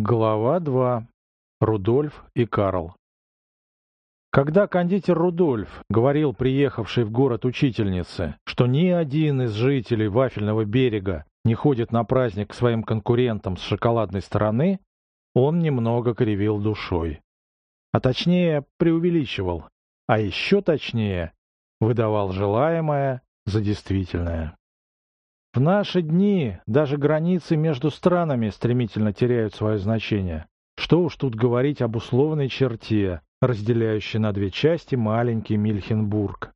Глава 2. Рудольф и Карл. Когда кондитер Рудольф говорил приехавшей в город учительнице, что ни один из жителей Вафельного берега не ходит на праздник к своим конкурентам с шоколадной стороны, он немного кривил душой. А точнее, преувеличивал, а еще точнее, выдавал желаемое за действительное. В наши дни даже границы между странами стремительно теряют свое значение. Что уж тут говорить об условной черте, разделяющей на две части маленький Мильхенбург.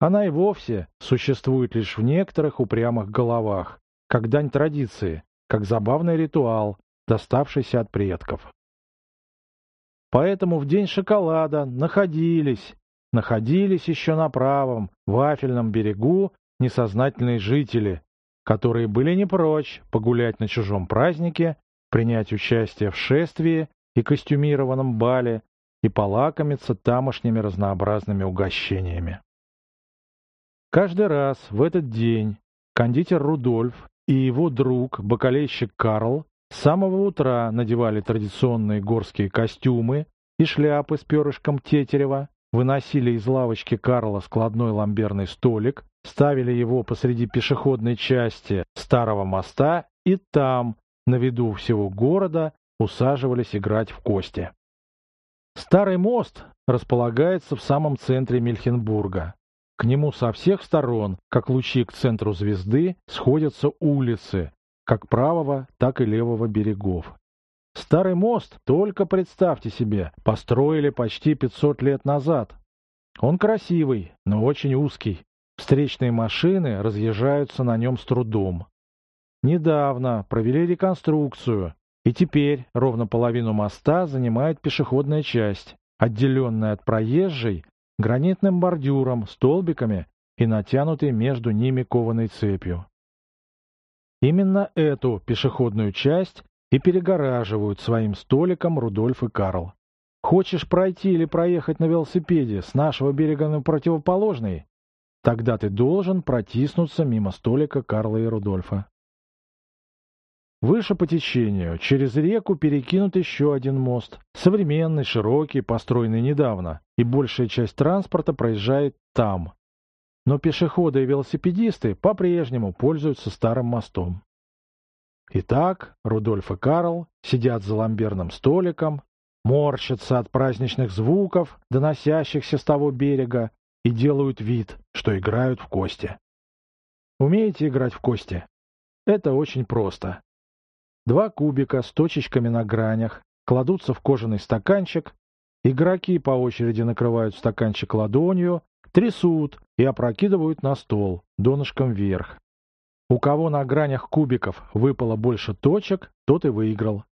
Она и вовсе существует лишь в некоторых упрямых головах, как дань традиции, как забавный ритуал, доставшийся от предков. Поэтому в день шоколада находились, находились еще на правом, вафельном берегу несознательные жители, которые были не прочь погулять на чужом празднике, принять участие в шествии и костюмированном бале и полакомиться тамошними разнообразными угощениями. Каждый раз в этот день кондитер Рудольф и его друг, бакалейщик Карл, с самого утра надевали традиционные горские костюмы и шляпы с перышком тетерева, выносили из лавочки Карла складной ламберный столик, ставили его посреди пешеходной части старого моста и там, на виду всего города, усаживались играть в кости. Старый мост располагается в самом центре Мельхенбурга. К нему со всех сторон, как лучи к центру звезды, сходятся улицы, как правого, так и левого берегов. Старый мост, только представьте себе, построили почти 500 лет назад. Он красивый, но очень узкий. Встречные машины разъезжаются на нем с трудом. Недавно провели реконструкцию, и теперь ровно половину моста занимает пешеходная часть, отделенная от проезжей гранитным бордюром, столбиками и натянутой между ними кованой цепью. Именно эту пешеходную часть и перегораживают своим столиком Рудольф и Карл. Хочешь пройти или проехать на велосипеде с нашего берега на противоположный? Тогда ты должен протиснуться мимо столика Карла и Рудольфа. Выше по течению, через реку перекинут еще один мост, современный, широкий, построенный недавно, и большая часть транспорта проезжает там. Но пешеходы и велосипедисты по-прежнему пользуются старым мостом. Итак, Рудольф и Карл сидят за ламберным столиком, морщатся от праздничных звуков, доносящихся с того берега, и делают вид, что играют в кости. Умеете играть в кости? Это очень просто. Два кубика с точечками на гранях кладутся в кожаный стаканчик, игроки по очереди накрывают стаканчик ладонью, трясут и опрокидывают на стол, донышком вверх. У кого на гранях кубиков выпало больше точек, тот и выиграл.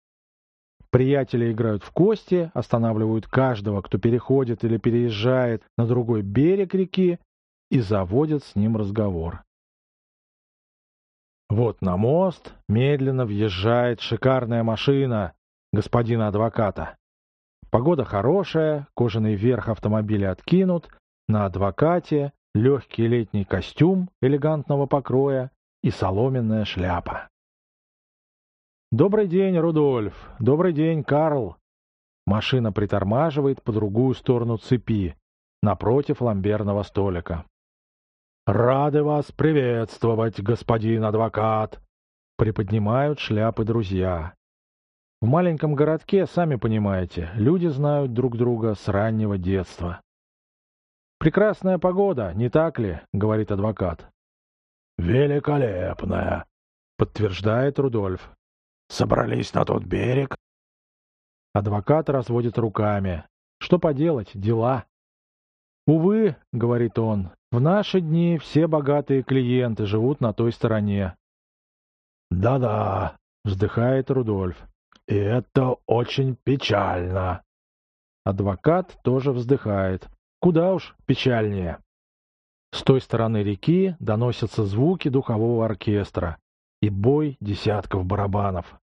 Приятели играют в кости, останавливают каждого, кто переходит или переезжает на другой берег реки, и заводят с ним разговор. Вот на мост медленно въезжает шикарная машина господина адвоката. Погода хорошая, кожаный верх автомобиля откинут, на адвокате легкий летний костюм элегантного покроя и соломенная шляпа. «Добрый день, Рудольф! Добрый день, Карл!» Машина притормаживает по другую сторону цепи, напротив ламберного столика. «Рады вас приветствовать, господин адвокат!» Приподнимают шляпы друзья. В маленьком городке, сами понимаете, люди знают друг друга с раннего детства. «Прекрасная погода, не так ли?» — говорит адвокат. «Великолепная!» — подтверждает Рудольф. Собрались на тот берег?» Адвокат разводит руками. «Что поделать, дела?» «Увы», — говорит он, — «в наши дни все богатые клиенты живут на той стороне». «Да-да», — вздыхает Рудольф, — «и это очень печально». Адвокат тоже вздыхает. Куда уж печальнее. С той стороны реки доносятся звуки духового оркестра и бой десятков барабанов.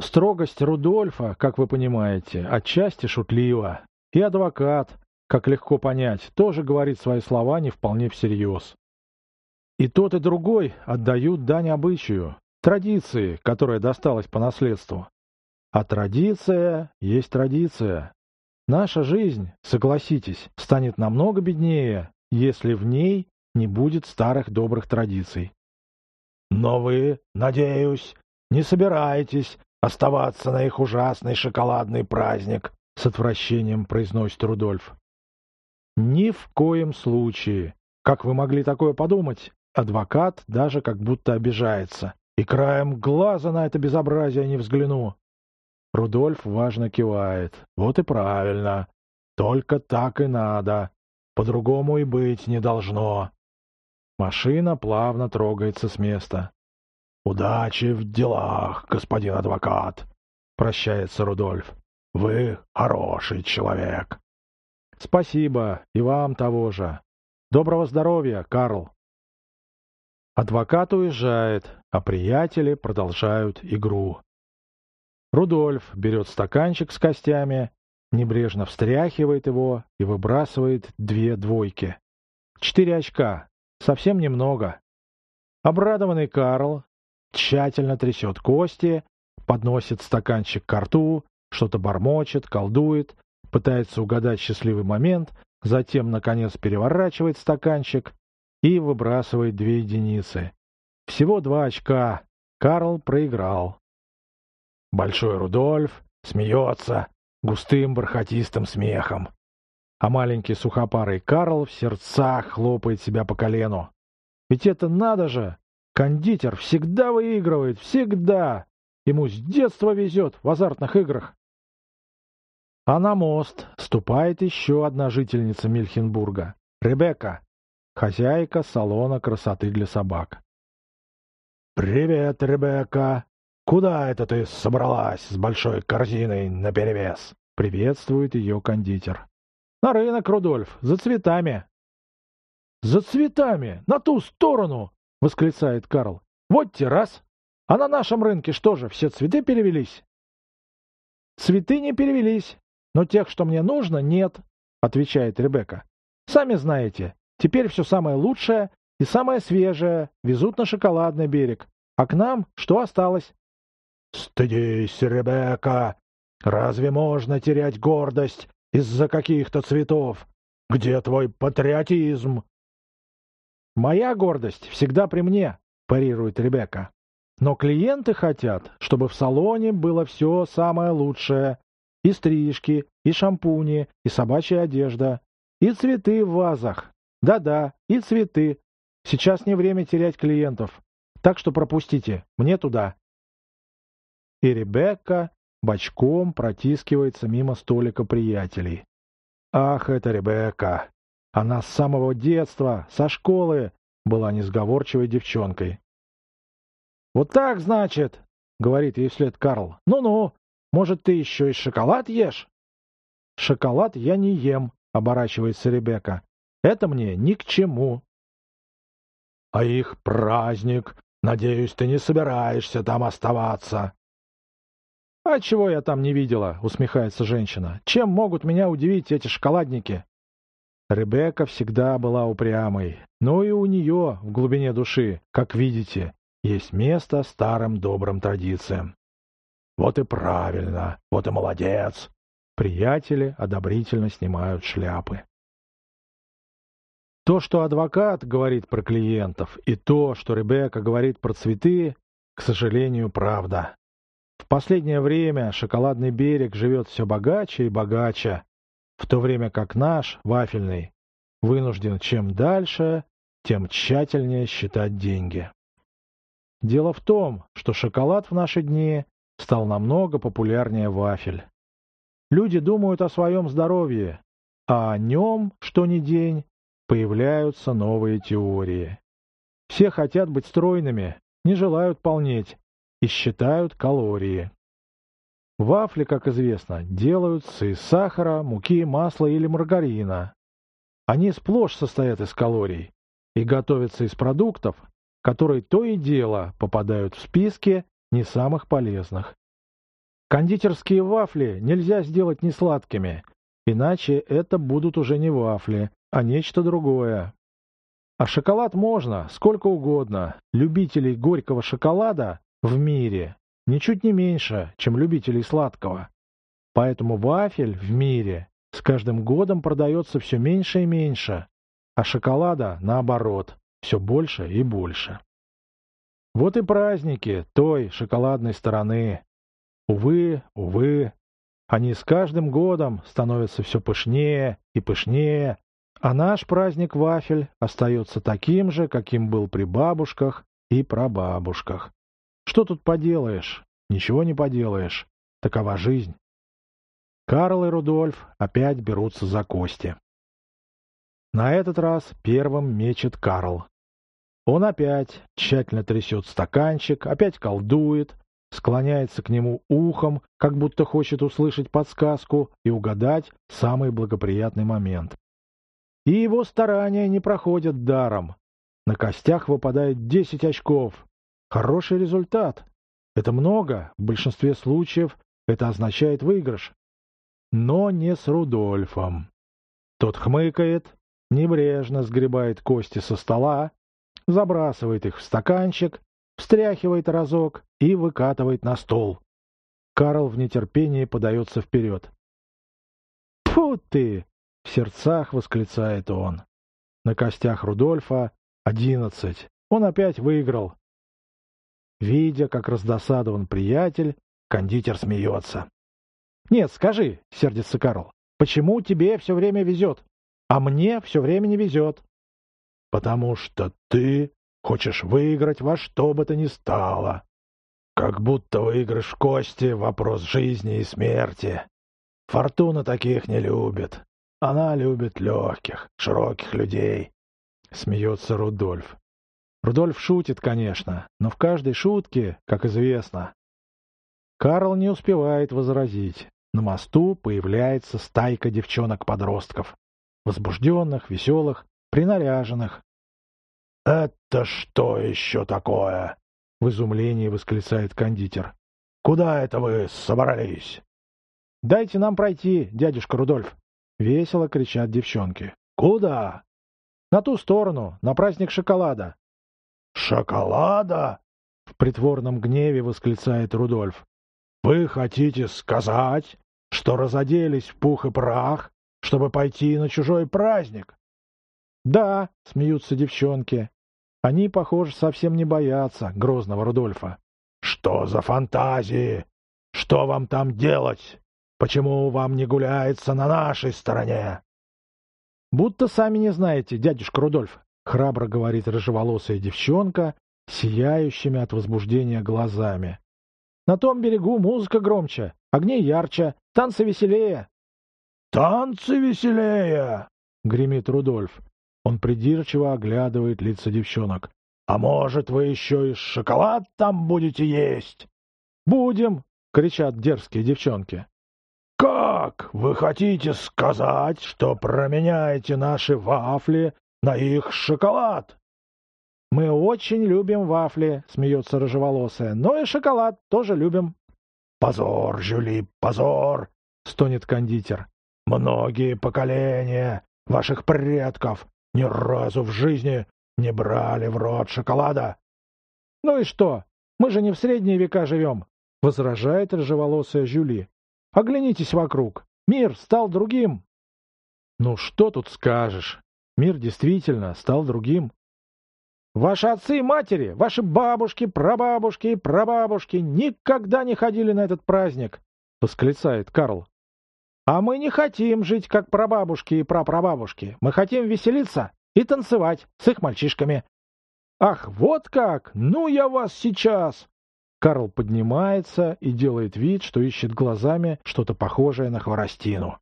Строгость Рудольфа, как вы понимаете, отчасти шутлива. И адвокат, как легко понять, тоже говорит свои слова не вполне всерьез. И тот, и другой отдают дань обычаю, традиции, которая досталась по наследству. А традиция есть традиция. Наша жизнь, согласитесь, станет намного беднее, если в ней не будет старых добрых традиций. Но вы, надеюсь, не собираетесь оставаться на их ужасный шоколадный праздник, с отвращением произносит Рудольф. Ни в коем случае. Как вы могли такое подумать? Адвокат даже как будто обижается. И краем глаза на это безобразие не взгляну. Рудольф важно кивает. Вот и правильно. Только так и надо. По-другому и быть не должно. Машина плавно трогается с места. «Удачи в делах, господин адвокат!» — прощается Рудольф. «Вы хороший человек!» «Спасибо, и вам того же. Доброго здоровья, Карл!» Адвокат уезжает, а приятели продолжают игру. Рудольф берет стаканчик с костями, небрежно встряхивает его и выбрасывает две двойки. Четыре очка. Совсем немного. Обрадованный Карл тщательно трясет кости, подносит стаканчик к рту, что-то бормочет, колдует, пытается угадать счастливый момент, затем, наконец, переворачивает стаканчик и выбрасывает две единицы. Всего два очка. Карл проиграл. Большой Рудольф смеется густым бархатистым смехом. А маленький сухопарый Карл в сердцах хлопает себя по колену. Ведь это надо же! Кондитер всегда выигрывает, всегда! Ему с детства везет в азартных играх. А на мост ступает еще одна жительница Мильхенбурга, Ребекка, хозяйка салона красоты для собак. «Привет, Ребекка!» «Куда это ты собралась с большой корзиной наперевес?» — приветствует ее кондитер. «На рынок, Рудольф, за цветами». «За цветами! На ту сторону!» — восклицает Карл. «Вот те раз! А на нашем рынке что же, все цветы перевелись?» «Цветы не перевелись, но тех, что мне нужно, нет», — отвечает Ребекка. «Сами знаете, теперь все самое лучшее и самое свежее везут на шоколадный берег, а к нам что осталось? «Стыдись, Ребекка! Разве можно терять гордость из-за каких-то цветов? Где твой патриотизм?» «Моя гордость всегда при мне», — парирует Ребекка. «Но клиенты хотят, чтобы в салоне было все самое лучшее. И стрижки, и шампуни, и собачья одежда, и цветы в вазах. Да-да, и цветы. Сейчас не время терять клиентов. Так что пропустите, мне туда» и Ребекка бочком протискивается мимо столика приятелей. Ах, это Ребекка! Она с самого детства, со школы, была несговорчивой девчонкой. «Вот так, значит!» — говорит ей вслед Карл. «Ну-ну, может, ты еще и шоколад ешь?» «Шоколад я не ем», — оборачивается Ребекка. «Это мне ни к чему». «А их праздник. Надеюсь, ты не собираешься там оставаться?» «А чего я там не видела?» — усмехается женщина. «Чем могут меня удивить эти шоколадники?» Ребекка всегда была упрямой, но и у нее в глубине души, как видите, есть место старым добрым традициям. «Вот и правильно, вот и молодец!» Приятели одобрительно снимают шляпы. То, что адвокат говорит про клиентов, и то, что Ребекка говорит про цветы, к сожалению, правда. В последнее время шоколадный берег живет все богаче и богаче, в то время как наш, вафельный, вынужден чем дальше, тем тщательнее считать деньги. Дело в том, что шоколад в наши дни стал намного популярнее вафель. Люди думают о своем здоровье, а о нем, что ни день, появляются новые теории. Все хотят быть стройными, не желают полнеть, и считают калории. Вафли, как известно, делаются из сахара, муки, масла или маргарина. Они сплошь состоят из калорий и готовятся из продуктов, которые то и дело попадают в списки не самых полезных. Кондитерские вафли нельзя сделать несладкими, иначе это будут уже не вафли, а нечто другое. А шоколад можно, сколько угодно. Любителей горького шоколада в мире ничуть не меньше, чем любителей сладкого. Поэтому вафель в мире с каждым годом продается все меньше и меньше, а шоколада, наоборот, все больше и больше. Вот и праздники той шоколадной стороны. Увы, увы, они с каждым годом становятся все пышнее и пышнее, а наш праздник вафель остается таким же, каким был при бабушках и прабабушках. Что тут поделаешь? Ничего не поделаешь. Такова жизнь. Карл и Рудольф опять берутся за кости. На этот раз первым мечет Карл. Он опять тщательно трясет стаканчик, опять колдует, склоняется к нему ухом, как будто хочет услышать подсказку и угадать самый благоприятный момент. И его старания не проходят даром. На костях выпадает 10 очков. Хороший результат. Это много, в большинстве случаев это означает выигрыш. Но не с Рудольфом. Тот хмыкает, небрежно сгребает кости со стола, забрасывает их в стаканчик, встряхивает разок и выкатывает на стол. Карл в нетерпении подается вперед. «Фу ты!» — в сердцах восклицает он. На костях Рудольфа одиннадцать. Он опять выиграл. Видя, как раздосадован приятель, кондитер смеется. «Нет, скажи», — сердится Карл, — «почему тебе все время везет, а мне все время не везет?» «Потому что ты хочешь выиграть во что бы то ни стало. Как будто выигрыш кости — вопрос жизни и смерти. Фортуна таких не любит. Она любит легких, широких людей. Смеется Рудольф. Рудольф шутит, конечно, но в каждой шутке, как известно. Карл не успевает возразить. На мосту появляется стайка девчонок-подростков. Возбужденных, веселых, принаряженных. «Это что еще такое?» — в изумлении восклицает кондитер. «Куда это вы собрались?» «Дайте нам пройти, дядюшка Рудольф!» Весело кричат девчонки. «Куда?» «На ту сторону, на праздник шоколада». «Шоколада?» — в притворном гневе восклицает Рудольф. «Вы хотите сказать, что разоделись в пух и прах, чтобы пойти на чужой праздник?» «Да», — смеются девчонки. Они, похоже, совсем не боятся грозного Рудольфа. «Что за фантазии? Что вам там делать?» Почему вам не гуляется на нашей стороне? — Будто сами не знаете, дядюшка Рудольф, — храбро говорит рыжеволосая девчонка, сияющими от возбуждения глазами. — На том берегу музыка громче, огни ярче, танцы веселее. — Танцы веселее! — гремит Рудольф. Он придирчиво оглядывает лица девчонок. — А может, вы еще и шоколад там будете есть? — Будем! — кричат дерзкие девчонки. «Как? Вы хотите сказать, что променяете наши вафли на их шоколад?» «Мы очень любим вафли», — смеется рыжеволосая, — «но и шоколад тоже любим». «Позор, Жюли, позор!» — стонет кондитер. «Многие поколения ваших предков ни разу в жизни не брали в рот шоколада». «Ну и что? Мы же не в средние века живем», — возражает рыжеволосая Жюли. Оглянитесь вокруг. Мир стал другим. Ну что тут скажешь? Мир действительно стал другим. Ваши отцы и матери, ваши бабушки, прабабушки и прабабушки никогда не ходили на этот праздник, — восклицает Карл. А мы не хотим жить, как прабабушки и прапрабабушки. Мы хотим веселиться и танцевать с их мальчишками. Ах, вот как! Ну я вас сейчас! Карл поднимается и делает вид, что ищет глазами что-то похожее на хворостину.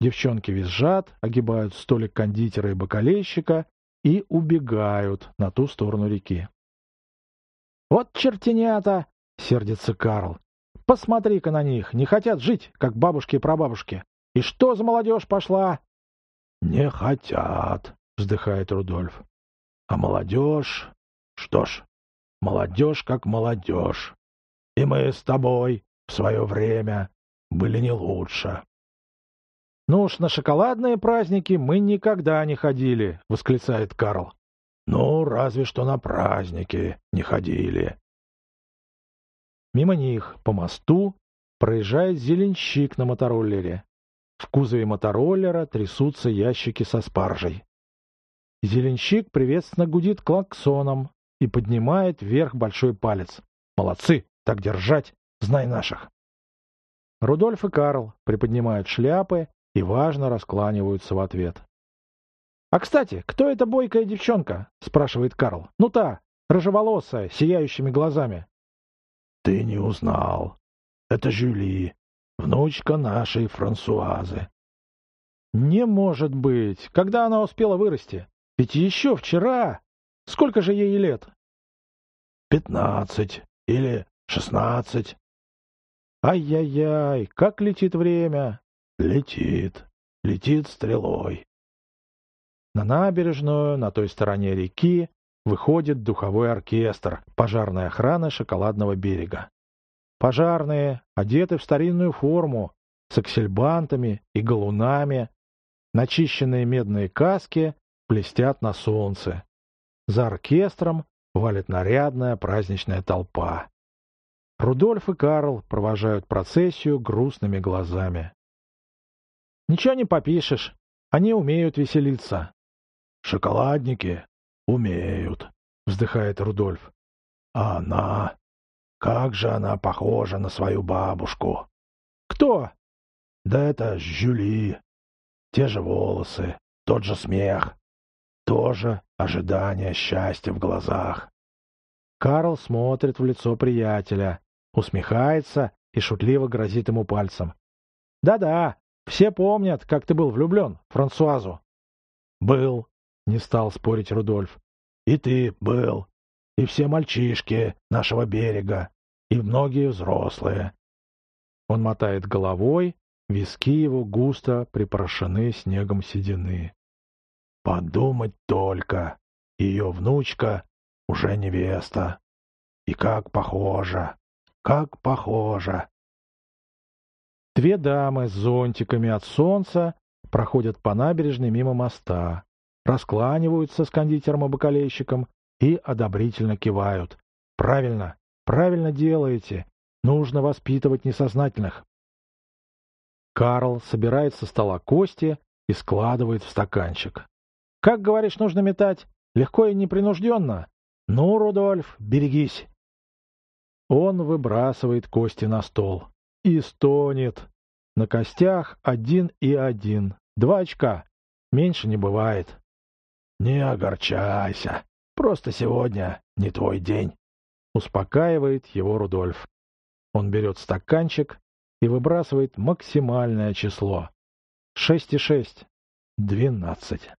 Девчонки визжат, огибают столик кондитера и бокалейщика и убегают на ту сторону реки. «Вот чертенята!» — сердится Карл. «Посмотри-ка на них! Не хотят жить, как бабушки и прабабушки! И что за молодежь пошла?» «Не хотят!» — вздыхает Рудольф. «А молодежь... Что ж, Молодежь как молодежь. И мы с тобой в свое время были не лучше. — Ну уж на шоколадные праздники мы никогда не ходили, — восклицает Карл. — Ну, разве что на праздники не ходили. Мимо них, по мосту, проезжает зеленщик на мотороллере. В кузове мотороллера трясутся ящики со спаржей. Зеленщик приветственно гудит клаксоном и поднимает вверх большой палец. «Молодцы! Так держать! Знай наших!» Рудольф и Карл приподнимают шляпы и важно раскланиваются в ответ. «А, кстати, кто эта бойкая девчонка?» — спрашивает Карл. «Ну та, рыжеволосая, сияющими глазами». «Ты не узнал. Это Жюли, внучка нашей Франсуазы». «Не может быть! Когда она успела вырасти? Ведь еще вчера! Сколько же ей лет?» «Пятнадцать или шестнадцать». «Ай-яй-яй, как летит время!» «Летит, летит стрелой». На набережную, на той стороне реки, выходит духовой оркестр пожарной охраны шоколадного берега. Пожарные, одеты в старинную форму, с аксельбантами и галунами, начищенные медные каски блестят на солнце. За оркестром валит нарядная праздничная толпа. Рудольф и Карл провожают процессию грустными глазами. «Ничего не попишешь, они умеют веселиться». «Шоколадники умеют», — вздыхает Рудольф. «А она? Как же она похожа на свою бабушку!» «Кто?» «Да это Жюли. Те же волосы, тот же смех, тоже ожидание счастья в глазах». Карл смотрит в лицо приятеля, усмехается и шутливо грозит ему пальцем. «Да-да, все помнят, как ты был влюблен в Франсуазу». «Был», — не стал спорить Рудольф. «И ты был, и все мальчишки нашего берега, и многие взрослые». Он мотает головой, виски его густо припорошены снегом седины. «Подумать только, ее внучка уже невеста. И как похожа, как похожа. Две дамы с зонтиками от солнца проходят по набережной мимо моста, раскланиваются с кондитером-бакалейщиком и одобрительно кивают. «Правильно, правильно делаете. Нужно воспитывать несознательных». Карл собирает со стола кости и складывает в стаканчик. «Как, говоришь, нужно метать? Легко и непринужденно? Ну, Рудольф, берегись!» Он выбрасывает кости на стол и стонет. На костях один и один. Два очка. Меньше не бывает. «Не огорчайся. Просто сегодня не твой день», — успокаивает его Рудольф. Он берет стаканчик и выбрасывает максимальное число. Шесть и шесть. Двенадцать.